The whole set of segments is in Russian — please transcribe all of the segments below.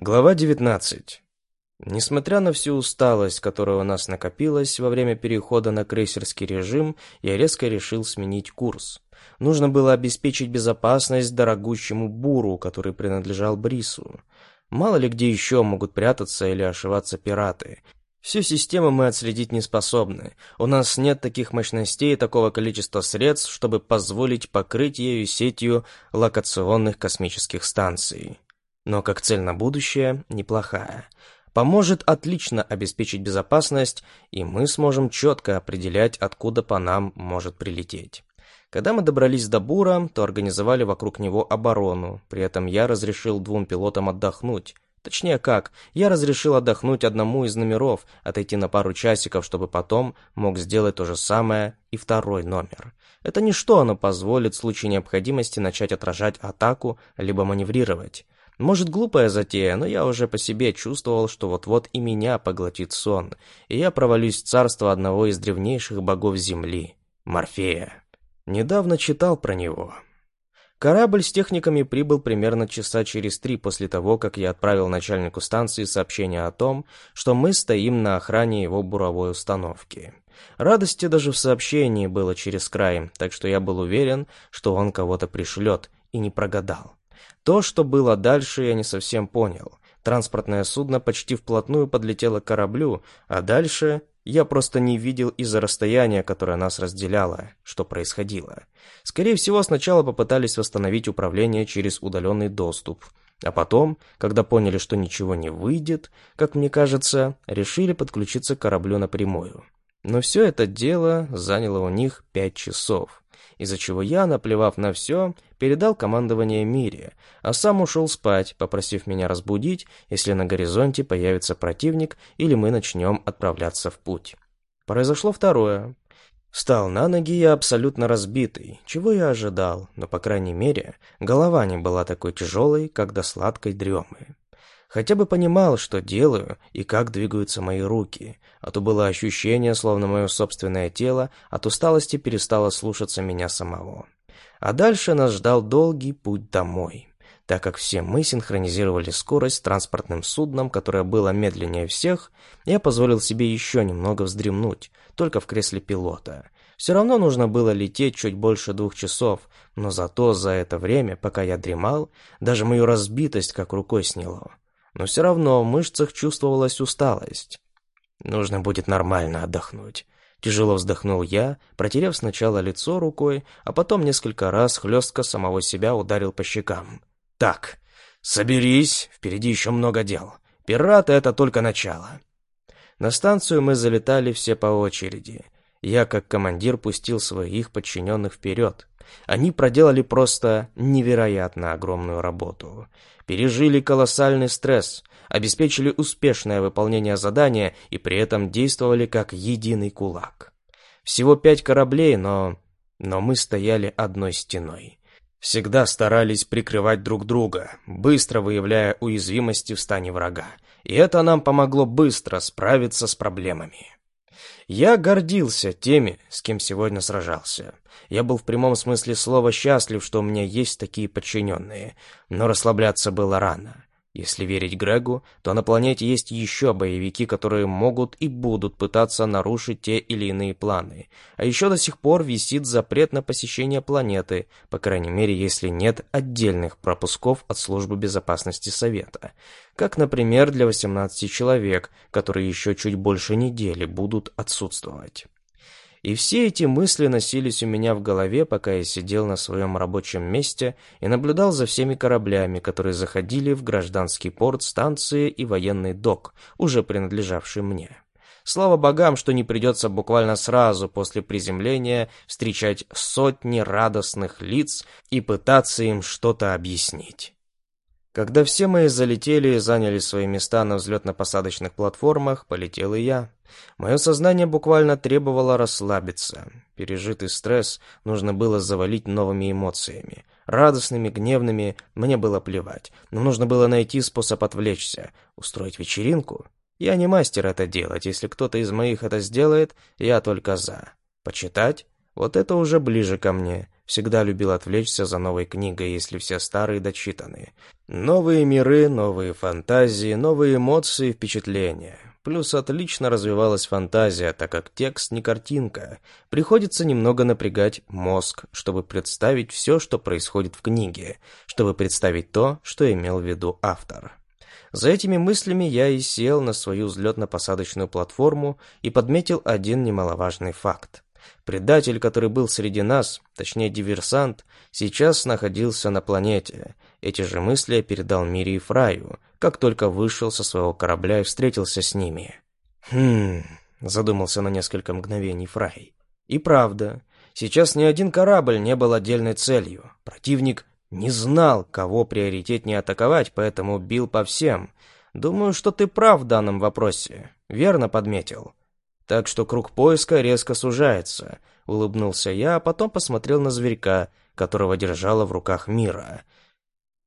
Глава 19. Несмотря на всю усталость, которая у нас накопилась во время перехода на крейсерский режим, я резко решил сменить курс. Нужно было обеспечить безопасность дорогущему буру, который принадлежал Брису. Мало ли где еще могут прятаться или ошиваться пираты. Всю систему мы отследить не способны. У нас нет таких мощностей и такого количества средств, чтобы позволить покрыть ею сетью локационных космических станций но как цель на будущее неплохая. Поможет отлично обеспечить безопасность, и мы сможем четко определять, откуда по нам может прилететь. Когда мы добрались до Бура, то организовали вокруг него оборону, при этом я разрешил двум пилотам отдохнуть. Точнее как, я разрешил отдохнуть одному из номеров, отойти на пару часиков, чтобы потом мог сделать то же самое и второй номер. Это ничто, оно позволит в случае необходимости начать отражать атаку, либо маневрировать. Может, глупая затея, но я уже по себе чувствовал, что вот-вот и меня поглотит сон, и я провалюсь в царство одного из древнейших богов Земли — Морфея. Недавно читал про него. Корабль с техниками прибыл примерно часа через три после того, как я отправил начальнику станции сообщение о том, что мы стоим на охране его буровой установки. Радости даже в сообщении было через край, так что я был уверен, что он кого-то пришлет, и не прогадал. То, что было дальше, я не совсем понял. Транспортное судно почти вплотную подлетело к кораблю, а дальше я просто не видел из-за расстояния, которое нас разделяло, что происходило. Скорее всего, сначала попытались восстановить управление через удаленный доступ, а потом, когда поняли, что ничего не выйдет, как мне кажется, решили подключиться к кораблю напрямую. Но все это дело заняло у них пять часов из-за чего я, наплевав на все, передал командование Мире, а сам ушел спать, попросив меня разбудить, если на горизонте появится противник или мы начнем отправляться в путь. Произошло второе. Встал на ноги я абсолютно разбитый, чего я ожидал, но, по крайней мере, голова не была такой тяжелой, как до сладкой дремы. Хотя бы понимал, что делаю и как двигаются мои руки, а то было ощущение, словно мое собственное тело от усталости перестало слушаться меня самого. А дальше нас ждал долгий путь домой, так как все мы синхронизировали скорость с транспортным судном, которое было медленнее всех, я позволил себе еще немного вздремнуть, только в кресле пилота. Все равно нужно было лететь чуть больше двух часов, но зато за это время, пока я дремал, даже мою разбитость как рукой сняло но все равно в мышцах чувствовалась усталость. Нужно будет нормально отдохнуть. Тяжело вздохнул я, протерев сначала лицо рукой, а потом несколько раз хлестко самого себя ударил по щекам. «Так, соберись, впереди еще много дел. Пираты — это только начало». На станцию мы залетали все по очереди. Я, как командир, пустил своих подчиненных вперед. Они проделали просто невероятно огромную работу пережили колоссальный стресс, обеспечили успешное выполнение задания и при этом действовали как единый кулак. Всего пять кораблей, но... но мы стояли одной стеной. Всегда старались прикрывать друг друга, быстро выявляя уязвимости в стане врага. И это нам помогло быстро справиться с проблемами. Я гордился теми, с кем сегодня сражался. Я был в прямом смысле слова счастлив, что у меня есть такие подчиненные, но расслабляться было рано. Если верить Грегу, то на планете есть еще боевики, которые могут и будут пытаться нарушить те или иные планы. А еще до сих пор висит запрет на посещение планеты, по крайней мере, если нет отдельных пропусков от Службы безопасности Совета. Как, например, для 18 человек, которые еще чуть больше недели будут отсутствовать. И все эти мысли носились у меня в голове, пока я сидел на своем рабочем месте и наблюдал за всеми кораблями, которые заходили в гражданский порт, станции и военный док, уже принадлежавший мне. Слава богам, что не придется буквально сразу после приземления встречать сотни радостных лиц и пытаться им что-то объяснить. Когда все мои залетели и заняли свои места на взлетно-посадочных платформах, полетел и я. Мое сознание буквально требовало расслабиться. Пережитый стресс нужно было завалить новыми эмоциями. Радостными, гневными, мне было плевать. Но нужно было найти способ отвлечься. Устроить вечеринку? Я не мастер это делать. Если кто-то из моих это сделает, я только за. Почитать? Вот это уже ближе ко мне. Всегда любил отвлечься за новой книгой, если все старые дочитаны. Новые миры, новые фантазии, новые эмоции, впечатления. Плюс отлично развивалась фантазия, так как текст не картинка. Приходится немного напрягать мозг, чтобы представить все, что происходит в книге, чтобы представить то, что имел в виду автор. За этими мыслями я и сел на свою взлетно-посадочную платформу и подметил один немаловажный факт. Предатель, который был среди нас, точнее диверсант, сейчас находился на планете. Эти же мысли я передал Мире и Фраю, как только вышел со своего корабля и встретился с ними. «Хм...» — задумался на несколько мгновений Фрай. «И правда, сейчас ни один корабль не был отдельной целью. Противник не знал, кого приоритетнее атаковать, поэтому бил по всем. Думаю, что ты прав в данном вопросе. Верно подметил. Так что круг поиска резко сужается. Улыбнулся я, а потом посмотрел на зверька, которого держала в руках Мира.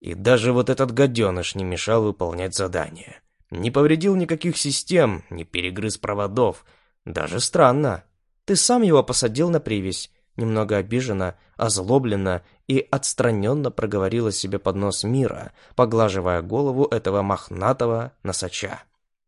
И даже вот этот гаденыш не мешал выполнять задание. Не повредил никаких систем, не перегрыз проводов. Даже странно. Ты сам его посадил на привязь. Немного обиженно, озлобленно и отстраненно проговорила себе под нос мира, поглаживая голову этого мохнатого носача.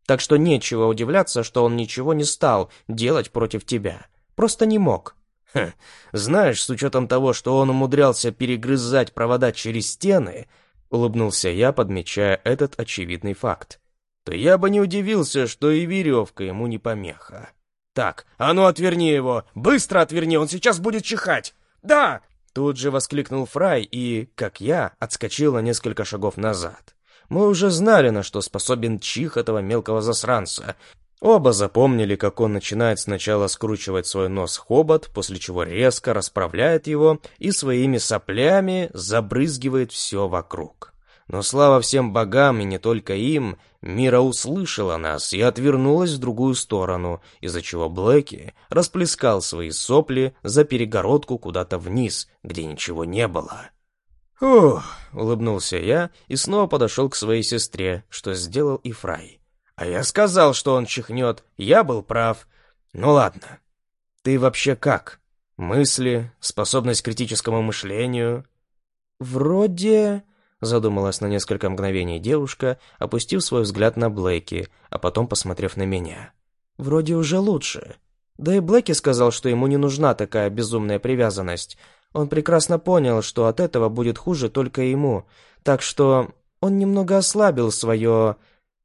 Так что нечего удивляться, что он ничего не стал делать против тебя. Просто не мог. Хм, знаешь, с учетом того, что он умудрялся перегрызать провода через стены, улыбнулся я, подмечая этот очевидный факт, то я бы не удивился, что и веревка ему не помеха. «Так, а ну отверни его! Быстро отверни, он сейчас будет чихать!» «Да!» Тут же воскликнул Фрай и, как я, отскочил на несколько шагов назад. Мы уже знали, на что способен чих этого мелкого засранца. Оба запомнили, как он начинает сначала скручивать свой нос хобот, после чего резко расправляет его и своими соплями забрызгивает все вокруг. Но слава всем богам, и не только им, Мира услышала нас и отвернулась в другую сторону, из-за чего Блэки расплескал свои сопли за перегородку куда-то вниз, где ничего не было. «Ух!» — улыбнулся я и снова подошел к своей сестре, что сделал и Фрай. «А я сказал, что он чихнет, я был прав. Ну ладно. Ты вообще как? Мысли, способность к критическому мышлению?» «Вроде...» Задумалась на несколько мгновений девушка, опустив свой взгляд на Блэки, а потом посмотрев на меня. «Вроде уже лучше. Да и Блэки сказал, что ему не нужна такая безумная привязанность. Он прекрасно понял, что от этого будет хуже только ему, так что он немного ослабил свое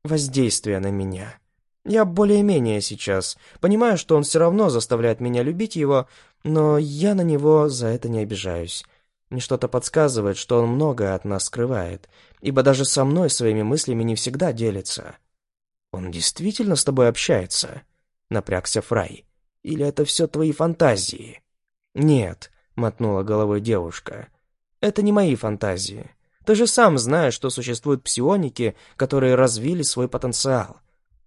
воздействие на меня. Я более-менее сейчас. Понимаю, что он все равно заставляет меня любить его, но я на него за это не обижаюсь. Мне что-то подсказывает, что он многое от нас скрывает, ибо даже со мной своими мыслями не всегда делится. Он действительно с тобой общается? Напрягся Фрай. Или это все твои фантазии? Нет, мотнула головой девушка. Это не мои фантазии. Ты же сам знаешь, что существуют псионики, которые развили свой потенциал.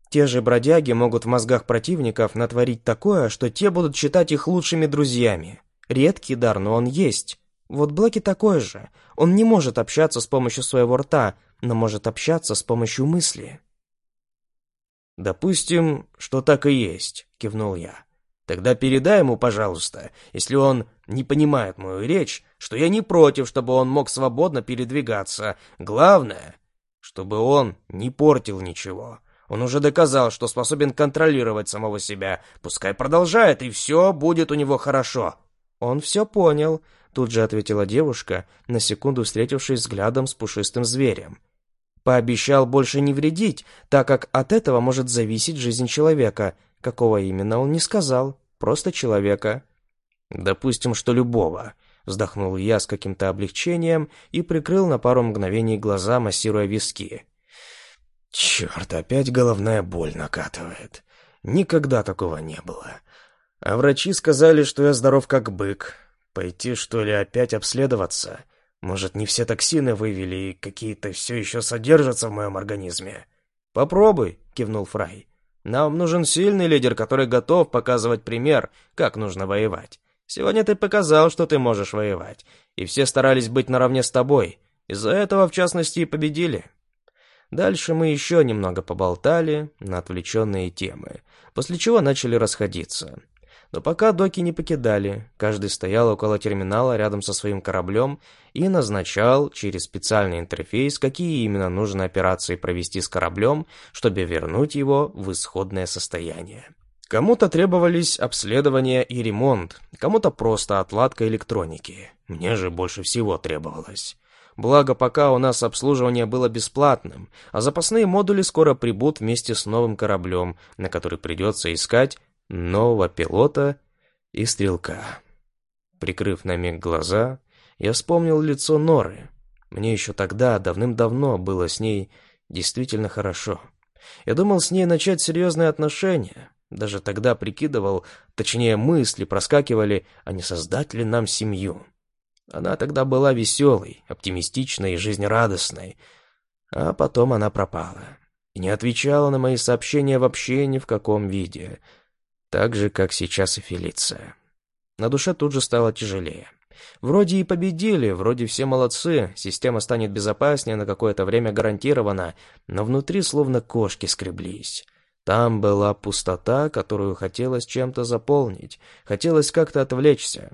Те же бродяги могут в мозгах противников натворить такое, что те будут считать их лучшими друзьями. Редкий дар, но он есть. Вот Блэки такой же. Он не может общаться с помощью своего рта, но может общаться с помощью мысли. «Допустим, что так и есть», — кивнул я. «Тогда передай ему, пожалуйста, если он не понимает мою речь, что я не против, чтобы он мог свободно передвигаться. Главное, чтобы он не портил ничего. Он уже доказал, что способен контролировать самого себя. Пускай продолжает, и все будет у него хорошо». «Он все понял», Тут же ответила девушка, на секунду встретившись взглядом с пушистым зверем. Пообещал больше не вредить, так как от этого может зависеть жизнь человека. Какого именно он не сказал, просто человека. Допустим, что любого. Вздохнул я с каким-то облегчением и прикрыл на пару мгновений глаза, массируя виски. Черт, опять головная боль накатывает. Никогда такого не было. А врачи сказали, что я здоров как бык. Пойти, что ли, опять обследоваться? Может, не все токсины вывели и какие-то все еще содержатся в моем организме? Попробуй, кивнул Фрай. Нам нужен сильный лидер, который готов показывать пример, как нужно воевать. Сегодня ты показал, что ты можешь воевать, и все старались быть наравне с тобой. Из-за этого, в частности, и победили. Дальше мы еще немного поболтали на отвлеченные темы, после чего начали расходиться. Но пока доки не покидали, каждый стоял около терминала рядом со своим кораблем и назначал через специальный интерфейс, какие именно нужно операции провести с кораблем, чтобы вернуть его в исходное состояние. Кому-то требовались обследование и ремонт, кому-то просто отладка электроники. Мне же больше всего требовалось. Благо, пока у нас обслуживание было бесплатным, а запасные модули скоро прибудут вместе с новым кораблем, на который придется искать нового пилота и стрелка. Прикрыв на миг глаза, я вспомнил лицо Норы. Мне еще тогда, давным-давно, было с ней действительно хорошо. Я думал с ней начать серьезные отношения, даже тогда прикидывал, точнее мысли проскакивали, а не создать ли нам семью. Она тогда была веселой, оптимистичной и жизнерадостной, а потом она пропала. И не отвечала на мои сообщения вообще ни в каком виде. Так же, как сейчас и Фелиция. На душе тут же стало тяжелее. Вроде и победили, вроде все молодцы, система станет безопаснее, на какое-то время гарантирована, но внутри словно кошки скреблись. Там была пустота, которую хотелось чем-то заполнить, хотелось как-то отвлечься.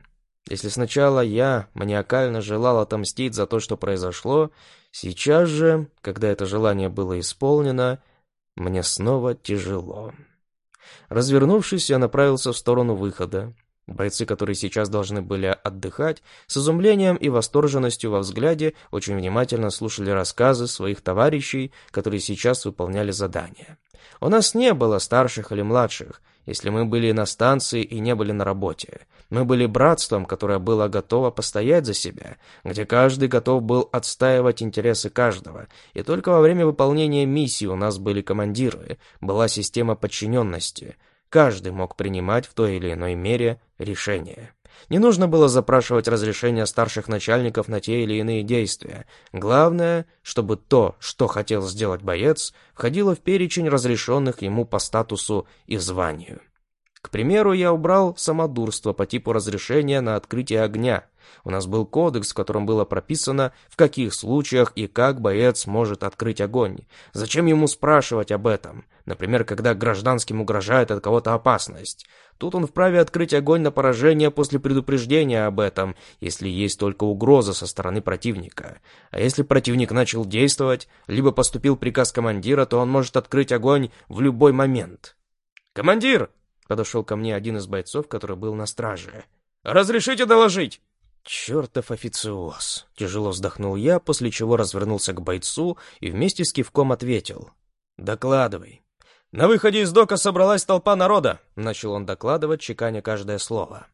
Если сначала я маниакально желал отомстить за то, что произошло, сейчас же, когда это желание было исполнено, мне снова тяжело. Развернувшись, я направился в сторону выхода. Бойцы, которые сейчас должны были отдыхать, с изумлением и восторженностью во взгляде очень внимательно слушали рассказы своих товарищей, которые сейчас выполняли задания. У нас не было старших или младших, если мы были на станции и не были на работе. Мы были братством, которое было готово постоять за себя, где каждый готов был отстаивать интересы каждого, и только во время выполнения миссии у нас были командиры, была система подчиненности. Каждый мог принимать в той или иной мере решения. Не нужно было запрашивать разрешения старших начальников на те или иные действия. Главное, чтобы то, что хотел сделать боец, входило в перечень разрешенных ему по статусу и званию. К примеру, я убрал самодурство по типу разрешения на открытие огня. У нас был кодекс, в котором было прописано, в каких случаях и как боец может открыть огонь. Зачем ему спрашивать об этом? Например, когда гражданским угрожает от кого-то опасность. Тут он вправе открыть огонь на поражение после предупреждения об этом, если есть только угроза со стороны противника. А если противник начал действовать, либо поступил приказ командира, то он может открыть огонь в любой момент. «Командир!» — подошел ко мне один из бойцов, который был на страже. «Разрешите доложить?» «Чертов официоз!» — тяжело вздохнул я, после чего развернулся к бойцу и вместе с кивком ответил. «Докладывай». «На выходе из дока собралась толпа народа», — начал он докладывать, чеканя каждое слово.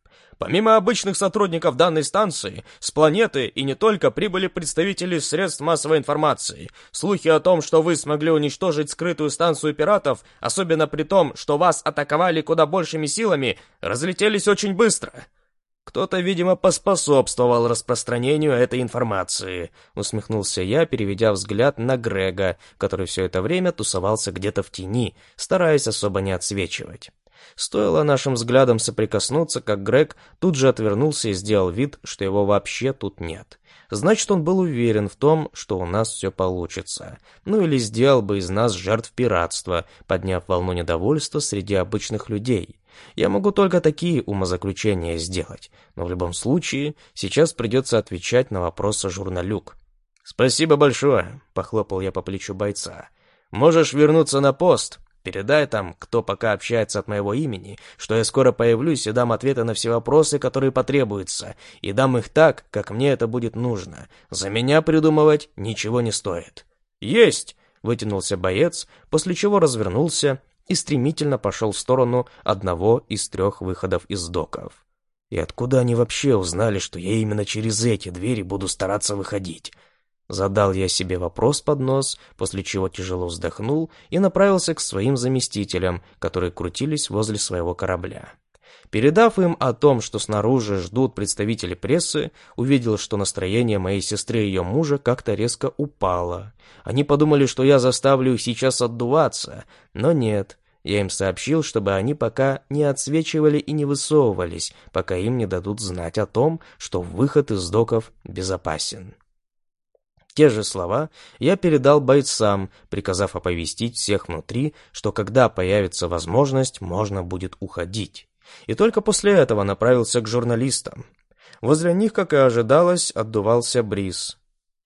«Помимо обычных сотрудников данной станции, с планеты и не только прибыли представители средств массовой информации. Слухи о том, что вы смогли уничтожить скрытую станцию пиратов, особенно при том, что вас атаковали куда большими силами, разлетелись очень быстро». «Кто-то, видимо, поспособствовал распространению этой информации», — усмехнулся я, переведя взгляд на Грега, который все это время тусовался где-то в тени, стараясь особо не отсвечивать. Стоило нашим взглядом соприкоснуться, как Грег тут же отвернулся и сделал вид, что его вообще тут нет. Значит, он был уверен в том, что у нас все получится. Ну или сделал бы из нас жертв пиратства, подняв волну недовольства среди обычных людей. Я могу только такие умозаключения сделать, но в любом случае сейчас придется отвечать на вопросы журналюк. «Спасибо большое», — похлопал я по плечу бойца. «Можешь вернуться на пост. Передай там, кто пока общается от моего имени, что я скоро появлюсь и дам ответы на все вопросы, которые потребуются, и дам их так, как мне это будет нужно. За меня придумывать ничего не стоит». «Есть!» — вытянулся боец, после чего развернулся и стремительно пошел в сторону одного из трех выходов из доков. И откуда они вообще узнали, что я именно через эти двери буду стараться выходить? Задал я себе вопрос под нос, после чего тяжело вздохнул и направился к своим заместителям, которые крутились возле своего корабля. Передав им о том, что снаружи ждут представители прессы, увидел, что настроение моей сестры и ее мужа как-то резко упало. Они подумали, что я заставлю их сейчас отдуваться, но нет. Я им сообщил, чтобы они пока не отсвечивали и не высовывались, пока им не дадут знать о том, что выход из доков безопасен. Те же слова я передал бойцам, приказав оповестить всех внутри, что когда появится возможность, можно будет уходить. И только после этого направился к журналистам. Возле них, как и ожидалось, отдувался Бриз.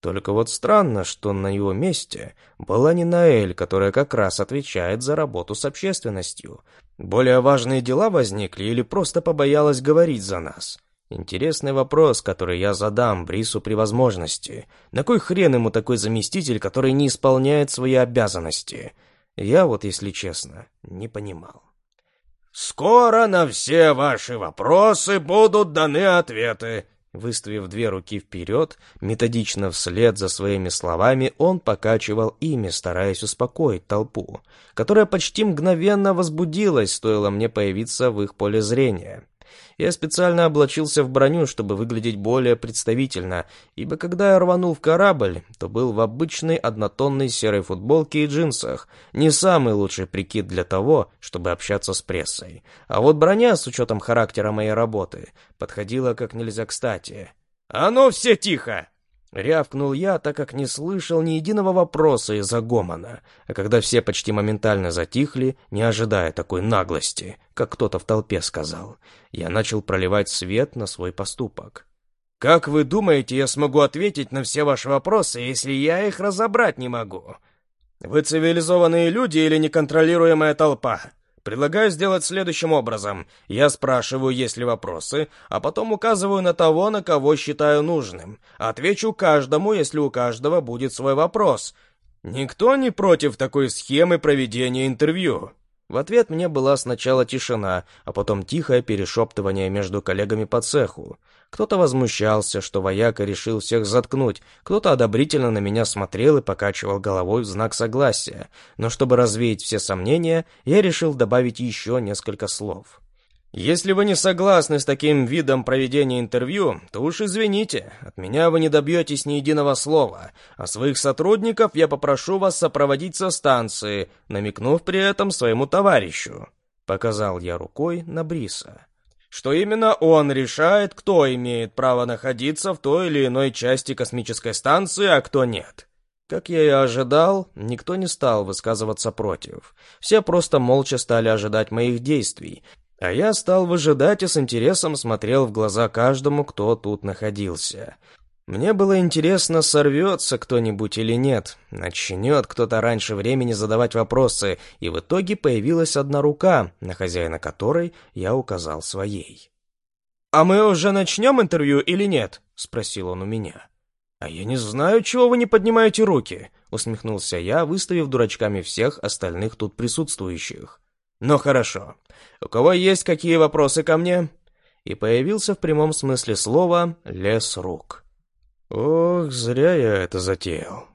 Только вот странно, что на его месте была не Наэль, которая как раз отвечает за работу с общественностью. Более важные дела возникли или просто побоялась говорить за нас? Интересный вопрос, который я задам Брису при возможности. На кой хрен ему такой заместитель, который не исполняет свои обязанности? Я вот, если честно, не понимал. «Скоро на все ваши вопросы будут даны ответы», Выставив две руки вперед, методично вслед за своими словами, он покачивал ими, стараясь успокоить толпу, которая почти мгновенно возбудилась, стоило мне появиться в их поле зрения. Я специально облачился в броню, чтобы выглядеть более представительно, ибо когда я рванул в корабль, то был в обычной однотонной серой футболке и джинсах. Не самый лучший прикид для того, чтобы общаться с прессой. А вот броня, с учетом характера моей работы, подходила как нельзя кстати. «А ну все тихо!» Рявкнул я, так как не слышал ни единого вопроса из-за гомона, а когда все почти моментально затихли, не ожидая такой наглости, как кто-то в толпе сказал, я начал проливать свет на свой поступок. «Как вы думаете, я смогу ответить на все ваши вопросы, если я их разобрать не могу? Вы цивилизованные люди или неконтролируемая толпа? Предлагаю сделать следующим образом. Я спрашиваю, есть ли вопросы, а потом указываю на того, на кого считаю нужным. Отвечу каждому, если у каждого будет свой вопрос. Никто не против такой схемы проведения интервью. В ответ мне была сначала тишина, а потом тихое перешептывание между коллегами по цеху. Кто-то возмущался, что вояка решил всех заткнуть, кто-то одобрительно на меня смотрел и покачивал головой в знак согласия, но чтобы развеять все сомнения, я решил добавить еще несколько слов. Если вы не согласны с таким видом проведения интервью, то уж извините, от меня вы не добьетесь ни единого слова, а своих сотрудников я попрошу вас сопроводить со станции, намекнув при этом своему товарищу. Показал я рукой на Бриса. Что именно он решает, кто имеет право находиться в той или иной части космической станции, а кто нет. Как я и ожидал, никто не стал высказываться против. Все просто молча стали ожидать моих действий, а я стал выжидать и с интересом смотрел в глаза каждому, кто тут находился. Мне было интересно, сорвется кто-нибудь или нет, начнет кто-то раньше времени задавать вопросы, и в итоге появилась одна рука, на хозяина которой я указал своей. «А мы уже начнем интервью или нет?» — спросил он у меня. «А я не знаю, чего вы не поднимаете руки», — усмехнулся я, выставив дурачками всех остальных тут присутствующих. «Ну хорошо. У кого есть какие вопросы ко мне?» И появился в прямом смысле слова «лес рук». Ох, зря я это затеял.